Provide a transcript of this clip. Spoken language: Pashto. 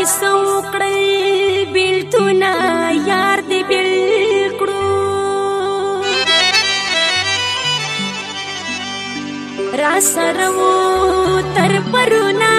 دې سو کړې بیلتونه یار دې بیل کړو را سره وو تر پرونه